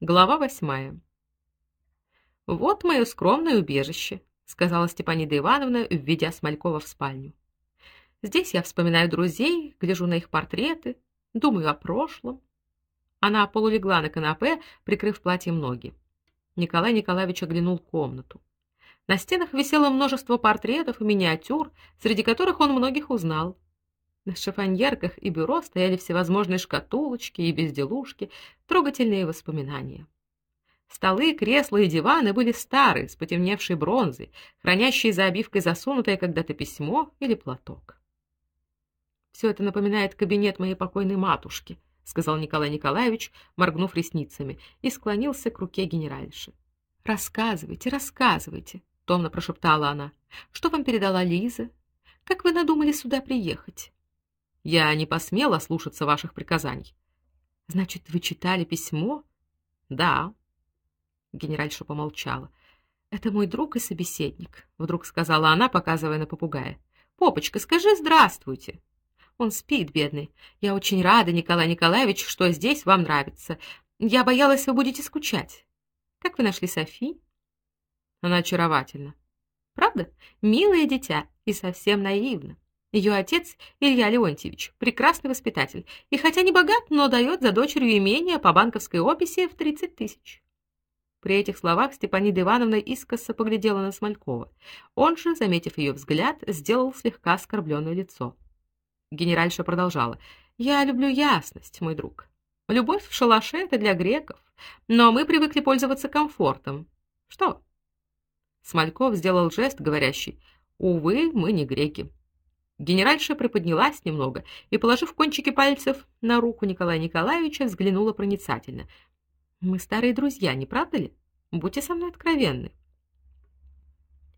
Глава восьмая. Вот мое скромное убежище, сказала Степанида Ивановна, введя Смолькова в спальню. Здесь я вспоминаю друзей, гляжу на их портреты, думаю о прошлом. Она полулегла на канапе, прикрыв платьем ноги. Николай Николаевич оглянул комнату. На стенах висело множество портретов и миниатюр, среди которых он многих узнал. На шифоньерках и бюро стояли всевозможные шкатулочки и безделушки, трогательные воспоминания. Столы, кресла и диваны были старые, с потемневшей бронзой, хранящие за обивкой засунутое когда-то письмо или платок. Все это напоминает кабинет моей покойной матушки, сказал Николай Николаевич, моргнув ресницами, и склонился к руке генеральши. Рассказывайте, рассказывайте, томно прошептала она. Что вам передала Лиза? Как вы надумали сюда приехать? Я не посмела слушаться ваших приказаний. Значит, вы читали письмо? Да. Генеральша помолчала. Это мой друг и собеседник, вдруг сказала она, показывая на попугая. Попочка, скажи здравствуйте. Он спит, бедный. Я очень рада, Николай Николаевич, что здесь вам нравится. Я боялась, вы будете скучать. Как вы нашли Софи? Она очаровательна. Правда? Милое дитя и совсем наивна. Ее отец Илья Леонтьевич прекрасный воспитатель, и хотя не богат, но дает за дочерью имение по банковской описи в 30 тысяч. При этих словах Степанида Ивановна искоса поглядела на Смолькова. Он же, заметив ее взгляд, сделал слегка оскорбленное лицо. Генеральша продолжала: "Я люблю ясность, мой друг. Любовь в шалаше это для греков, но мы привыкли пользоваться комфортом. Что?" Смольков сделал жест, говорящий: "Увы, мы не греки". Генеральша приподнялась немного и, положив кончики пальцев на руку Николая Николаевича, взглянула проницательно. Мы старые друзья, не правда ли? Будьте со мной откровенны.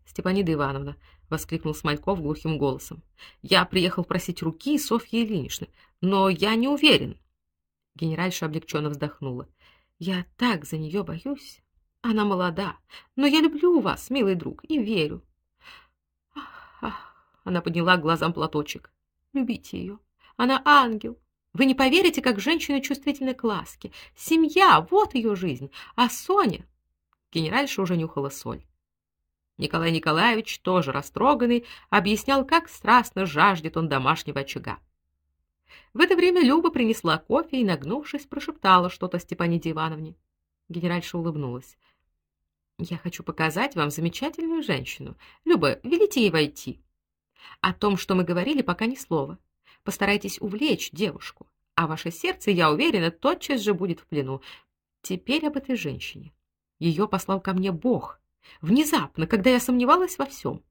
Степанида Ивановна воскликнул Смольков глухим голосом. Я приехал просить руки Софьи Ильиничны, но я не уверен. Генеральша облегченно вздохнула. Я так за нее боюсь. Она молода, но я люблю вас, милый друг, и верю. Ах, ах. Она подняла к глазам платочек. Любите ее. Она ангел. Вы не поверите, как женщина чувствительна к ласке. Семья вот ее жизнь, а Соня Генеральша уже нюхала соль. Николай Николаевич, тоже растроганный, объяснял, как страстно жаждет он домашнего очага. В это время Люба принесла кофе и, нагнувшись, прошептала что-то Степаниде Ивановне. Генеральша улыбнулась. Я хочу показать вам замечательную женщину. Люба, велите ей войти. О том, что мы говорили, пока ни слова. Постарайтесь увлечь девушку, а ваше сердце, я уверена, тотчас же будет в плену. Теперь об этой женщине. Ее послал ко мне Бог, внезапно, когда я сомневалась во всем.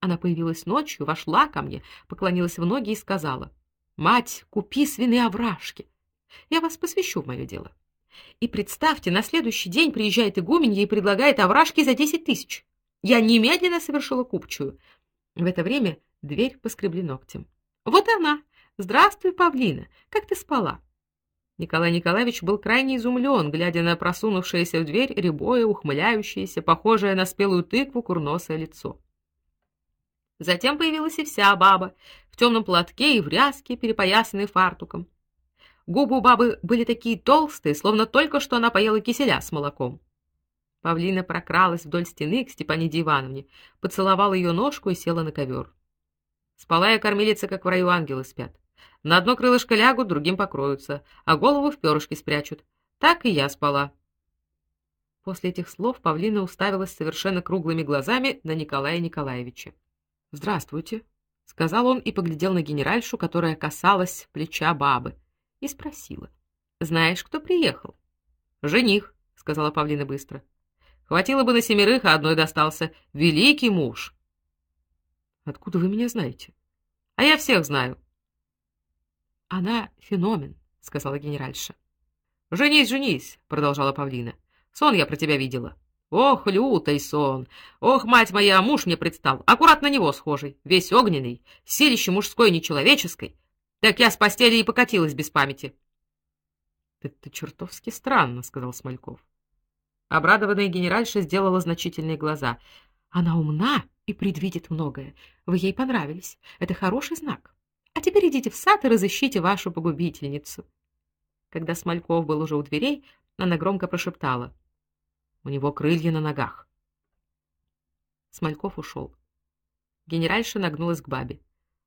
Она появилась ночью, вошла ко мне, поклонилась в ноги и сказала: "Мать, купи свиные овражки. Я вас посвящу в мое дело". И представьте, на следующий день приезжает игуменья и предлагает овражки за десять тысяч. Я немедленно совершила купчую. В это время дверь поскребли ногтем. Вот она. Здравствуй, Павлина. Как ты спала? Николай Николаевич был крайне изумлен, глядя на просунувшееся в дверь рябое, ухмыляющееся, похожее на спелую тыкву курносое лицо. Затем появилась и вся баба в темном платке и в ряске, перепоясанной фартуком. Губы у бабы были такие толстые, словно только что она поела киселя с молоком. Павлина прокралась вдоль стены к Степаниде Ивановне, поцеловала ее ножку и села на ковер. Спала я кормилица, как в раю ангелы спят. На одно крылышко лягут, другим покроются, а голову в перышки спрячут. Так и я спала. После этих слов Павлина уставилась совершенно круглыми глазами на Николая Николаевича. "Здравствуйте", сказал он и поглядел на генеральшу, которая касалась плеча бабы, и спросила: "Знаешь, кто приехал?" "Жених", сказала Павлина быстро. Хватило бы на семерых, а одной достался. Великий муж. Откуда вы меня знаете? А я всех знаю. Она феномен, сказала генеральша. Женись, женись, продолжала Павлина. Сон я про тебя видела. Ох, лютый сон. Ох, мать моя, муж мне предстал, аккуратно него схожий, весь огненный, силище мужской нечеловеческой. Так я с постели и покатилась без памяти. Это чертовски странно, сказал Смольков. Обрадованная генеральша сделала значительные глаза. Она умна и предвидит многое. Вы ей понравились. Это хороший знак. А теперь идите в сад и разыщите вашу погубительницу. Когда Смольков был уже у дверей, Она громко прошептала: "У него крылья на ногах". Смольков ушел. Генеральша нагнулась к бабе.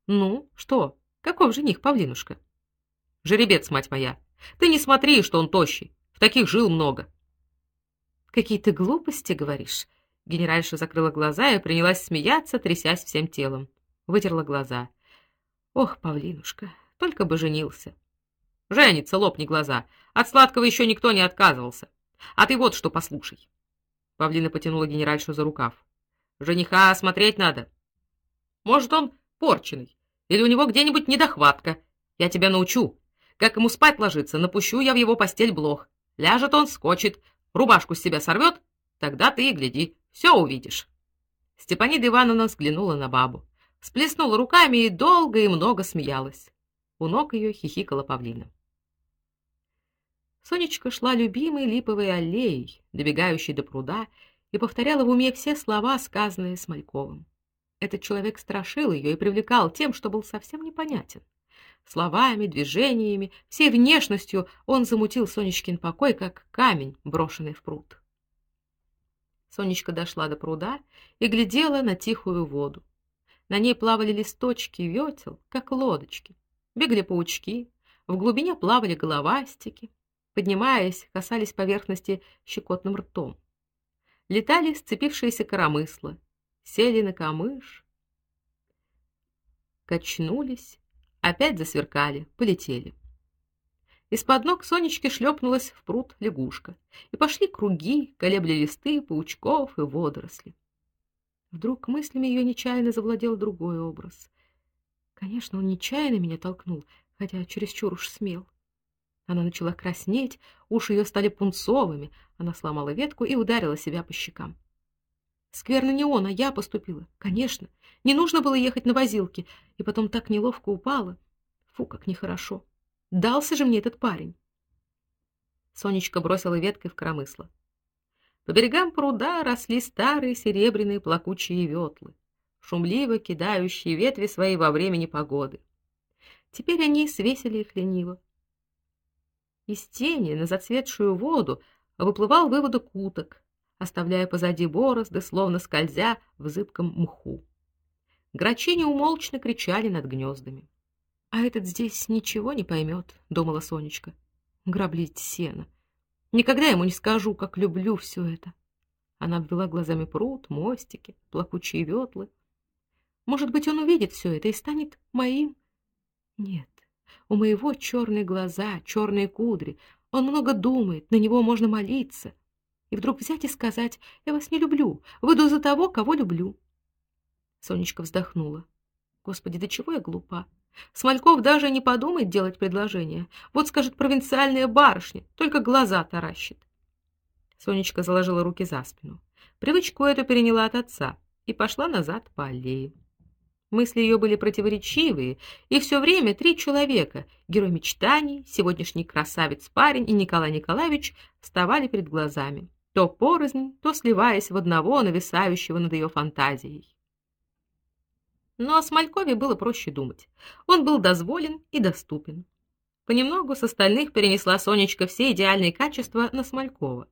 "Ну, что? Каков жених, Павлинушка?" "Жеребец, мать моя. Ты не смотри, что он тощий. В таких жил много". "Какие ты глупости говоришь?" Генеральша закрыла глаза и принялась смеяться, трясясь всем телом. Вытерла глаза. "Ох, Павлинушка, только бы женился". "Женится, лопни глаза. От сладкого еще никто не отказывался. А ты вот что послушай". Павлина потянула генеральшу за рукав. "Жениха смотреть надо. Может, он порченый, или у него где-нибудь недохватка. Я тебя научу. Как ему спать ложиться, напущу я в его постель блох. Ляжет он, скочит, рубашку с себя сорвет, тогда ты и гляди, все увидишь. Степанида Ивановна взглянула на бабу, всплеснула руками и долго и много смеялась. У ног ее хихикала павлина. Сонечка шла любимой липовой аллеей, добегающей до пруда, и повторяла в уме все слова, сказанные Смольковым. Этот человек страшил ее и привлекал тем, что был совсем непонятен. Словами, движениями, всей внешностью он замутил Сонечкин покой, как камень, брошенный в пруд. Сонечка дошла до пруда и глядела на тихую воду. На ней плавали листочки ветел, как лодочки. Бегали паучки, в глубине плавали головастики, поднимаясь, касались поверхности щекотным ртом. Летали сцепившиеся коромысла, сели на камыш, качнулись, опять засверкали, полетели. Из-под ног Сонечки шлепнулась в пруд лягушка, и пошли круги, колебли листы паучков и водоросли. Вдруг мыслями ее нечаянно завладел другой образ. Конечно, он нечаянно меня толкнул, хотя чересчур уж смел. Она начала краснеть, уши ее стали пунцовыми, она сломала ветку и ударила себя по щекам. Скверно не он, а я поступила. Конечно, не нужно было ехать на возилке, и потом так неловко упала. Фу, как нехорошо. Дался же мне этот парень. Сонечка бросила веткой в коромысло. По берегам пруда росли старые серебряные плакучие ветлы, шумливо кидающие ветви свои во время непогоды. Теперь они свесили их лениво. Из тени на зацветшую воду выплывал выводок уток, оставляя позади борозды, словно скользя в зыбком мху. Грачи неумолчно кричали над гнездами. А этот здесь ничего не поймет, думала Сонечка. Граблить сено. Никогда ему не скажу, как люблю все это. Она обвела глазами пруд, мостики, плакучие ветлы. Может быть, он увидит все это и станет моим? Нет. У моего черные глаза, черные кудри. Он много думает, на него можно молиться и вдруг взять и сказать: "Я вас не люблю, выйду за того, кого люблю". Сонечка вздохнула. Господи, до чего я глупа. Смольков даже не подумает делать предложение. Вот скажет провинциальная барышня, только глаза таращит. Сонечка заложила руки за спину. Привычку эту переняла от отца и пошла назад по аллее. Мысли ее были противоречивые, и все время три человека: герой мечтаний, сегодняшний красавец-парень и Николай Николаевич вставали перед глазами то порознь, то сливаясь в одного, нависающего над ее фантазией. Но о Смолькове было проще думать. Он был дозволен и доступен. Понемногу с остальных перенесла Сонечка все идеальные качества на Смолькова.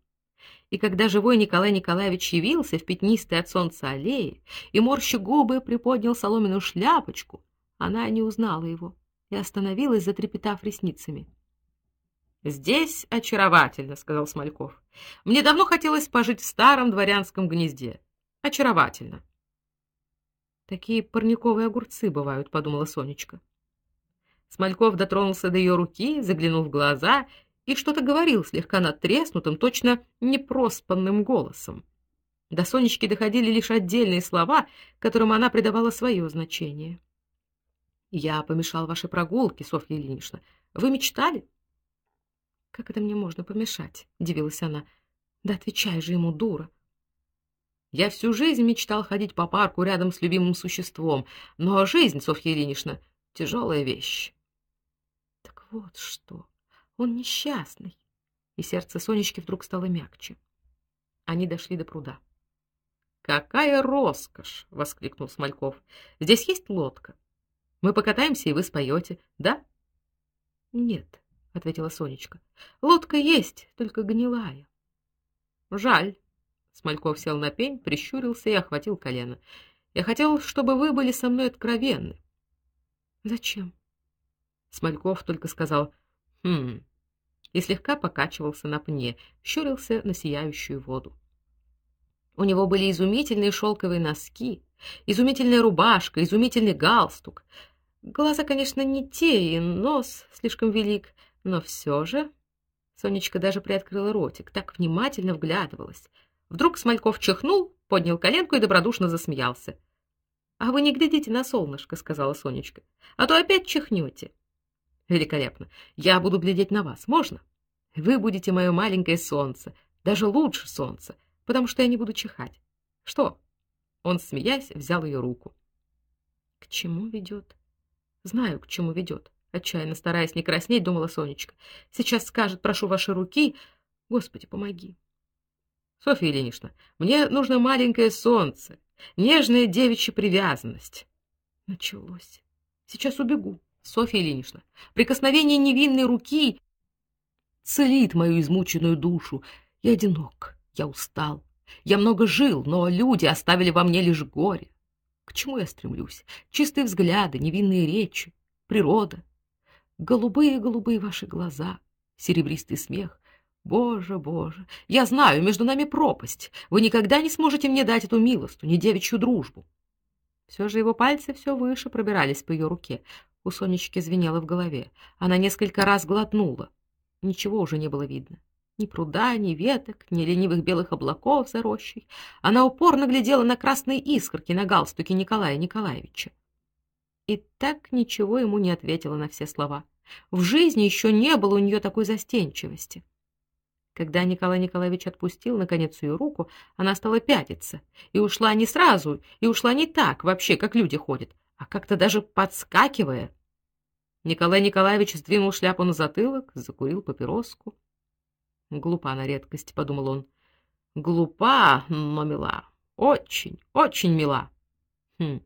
И когда живой Николай Николаевич явился в пятнистой от солнца аллее и морща губы приподнял соломенную шляпочку, она не узнала его и остановилась, затрепетав ресницами. Здесь очаровательно, сказал Смольков. Мне давно хотелось пожить в старом дворянском гнезде. Очаровательно. Такие парниковые огурцы бывают, подумала Сонечка. Смольков дотронулся до ее руки, заглянул в глаза и что-то говорил слегка надтреснутым, точно непроспанным голосом. До Сонечки доходили лишь отдельные слова, которым она придавала свое значение. Я помешал вашей прогулке, Софья Ильинична. Вы мечтали? Как это мне можно помешать? удивилась она. Да отвечай же ему, дура. Я всю жизнь мечтал ходить по парку рядом с любимым существом, но жизнь, Софья Ильинична, тяжелая вещь. Так вот что. Он несчастный. И сердце Сонечки вдруг стало мягче. Они дошли до пруда. Какая роскошь, воскликнул Смольков. Здесь есть лодка. Мы покатаемся, и вы споете, да? Нет, ответила Сонечка. Лодка есть, только гнилая. Жаль. Смольков сел на пень, прищурился и охватил колено. Я хотел, чтобы вы были со мной откровенны. Зачем? Смольков только сказал: "Хм". И слегка покачивался на пне, щурился на сияющую воду. У него были изумительные шелковые носки, изумительная рубашка, изумительный галстук. Глаза, конечно, не те, и нос слишком велик, но все же Сонечка даже приоткрыла ротик, так внимательно вглядывалась. Вдруг Смольков чихнул, поднял коленку и добродушно засмеялся. А вы не глядите на солнышко, сказала Сонечка. А то опять чихнете. Великолепно. Я буду глядеть на вас. Можно? Вы будете мое маленькое солнце, даже лучше солнца, потому что я не буду чихать. Что? Он, смеясь, взял ее руку. К чему ведет? Знаю, к чему ведет. Отчаянно стараясь не краснеть, думала Сонечка. Сейчас скажет: "Прошу ваши руки". Господи, помоги. Софья Ильинична, мне нужно маленькое солнце, нежная девичья привязанность. Началось. Сейчас убегу. Софья Ильинична, прикосновение невинной руки целит мою измученную душу. Я одинок, я устал. Я много жил, но люди оставили во мне лишь горе. К чему я стремлюсь? Чистые взгляды, невинные речи, природа, голубые-голубые ваши глаза, серебристый смех. Боже, боже, я знаю, между нами пропасть. Вы никогда не сможете мне дать эту милосту, не девичью дружбу. Все же его пальцы все выше пробирались по ее руке. У Сонечки звенело в голове. Она несколько раз глотнула. Ничего уже не было видно. Ни пруда, ни веток, ни ленивых белых облаков за рощей. Она упорно глядела на красные искорки на галстуке Николая Николаевича. И так ничего ему не ответила на все слова. В жизни еще не было у нее такой застенчивости. Когда Николай Николаевич отпустил наконец ее руку, она стала пятиться и ушла не сразу, и ушла не так, вообще, как люди ходят, а как-то даже подскакивая. Николай Николаевич сдвинул шляпу на затылок, закурил папироску. Глупа на редкость, подумал он. Глупа, но мила. Очень, очень мила. Хм.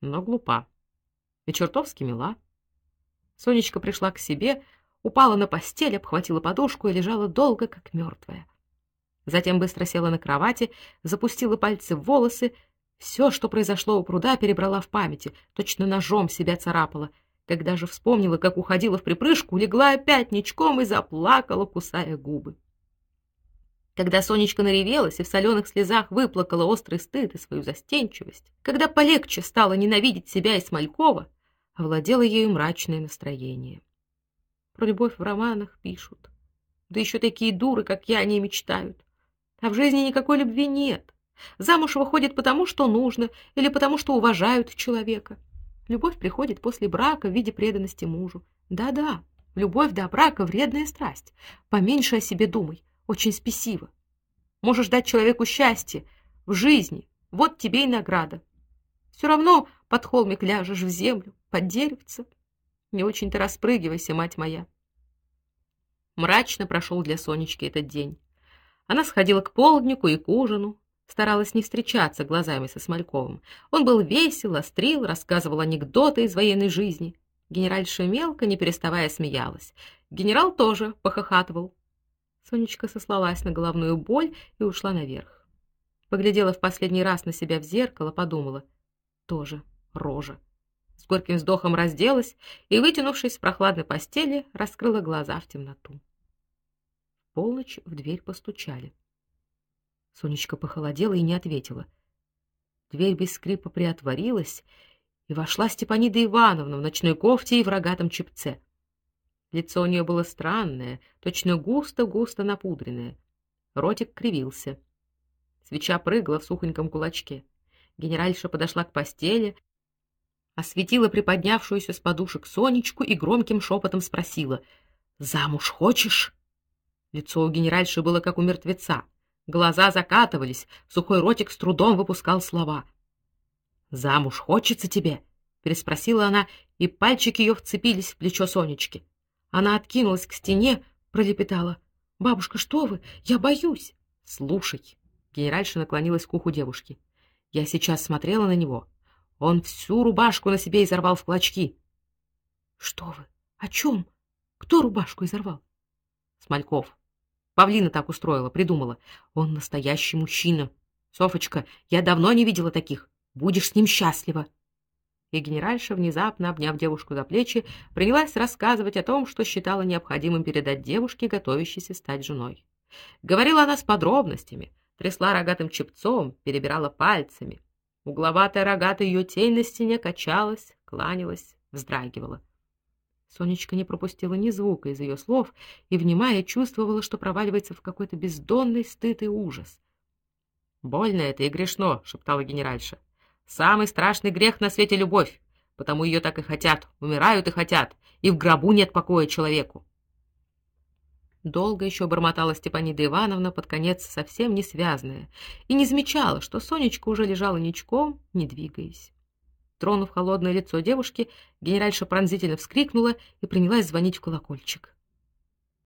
Но глупа. И чертовски мила. Сонечка пришла к себе, упала на постель, обхватила подушку и лежала долго, как мертвая. Затем быстро села на кровати, запустила пальцы в волосы, все, что произошло у пруда, перебрала в памяти, точно ножом себя царапала. Когда же вспомнила, как уходила в припрыжку, легла опять ничком и заплакала, кусая губы. Когда Сонечка наревелась и в соленых слезах выплакала острый стыд и свою застенчивость, когда полегче стало ненавидеть себя и Смолькова, овладело ею мрачное настроение. Про любовь в романах пишут. Да еще такие дуры, как я, не мечтают. А в жизни никакой любви нет. Замуж выходит потому, что нужно, или потому, что уважают человека. Любовь приходит после брака в виде преданности мужу. Да-да, любовь до брака вредная страсть. Поменьше о себе думай, очень спесиво. Можешь дать человеку счастье в жизни. Вот тебе и награда. Все равно под холмик ляжешь в землю, под деревце. Не очень-то распрыгивайся, мать моя. Мрачно прошел для Сонечки этот день. Она сходила к полднику и к ужину, старалась не встречаться глазами со Смольковым. Он был весел, острил, рассказывал анекдоты из военной жизни. Генеральша мелко, не переставая, смеялась. Генерал тоже похохатывал. Сонечка сослалась на головную боль и ушла наверх. Поглядела в последний раз на себя в зеркало, подумала: тоже рожа. С горьким вздохом разделась и, вытянувшись в прохладной постели, раскрыла глаза в темноту. В полночь в дверь постучали. Сонечка похолодела и не ответила. Дверь без скрипа приотворилась, и вошла Степанида Ивановна в ночной кофте и в рогатом чепце. Лицо у нее было странное, точно густо-густо напудренное. Ротик кривился. Свеча прыгала в сухоньком кулачке. Генеральша подошла к постели, осветила приподнявшуюся с подушек Сонечку и громким шепотом спросила: "Замуж хочешь?" Лицо у генеральши было как у мертвеца. Глаза закатывались, сухой ротик с трудом выпускал слова. "Замуж хочется тебе?" переспросила она, и пальчики ее вцепились в плечо Сонечки. Она откинулась к стене, пролепетала: "Бабушка, что вы? Я боюсь". "Слушай". Генеральша наклонилась к уху девушки. Я сейчас смотрела на него. Он всю рубашку на себе изорвал в клочки. Что вы? О чем? Кто рубашку изорвал? Смольков. Павлина так устроила, придумала. Он настоящий мужчина. Софочка, я давно не видела таких. Будешь с ним счастлива. И генеральша, внезапно обняв девушку за плечи, принялась рассказывать о том, что считала необходимым передать девушке, готовящейся стать женой. Говорила она с подробностями, трясла рогатым чепцом, перебирала пальцами. Угловатая рогатая ее тень на стене качалась, кланялась, вздрагивала. Сонечка не пропустила ни звука из ее слов и, внимая, чувствовала, что проваливается в какой-то бездонный стыд и ужас. «Больно это и грешно», — шептала генеральша. «Самый страшный грех на свете — любовь, потому ее так и хотят, умирают и хотят, и в гробу нет покоя человеку». Долго еще бормотала Степанида Ивановна, под конец совсем не связанная, и не замечала, что Сонечка уже лежала ничком, не двигаясь. Тронув холодное лицо девушки, генеральша пронзительно вскрикнула и принялась звонить в колокольчик.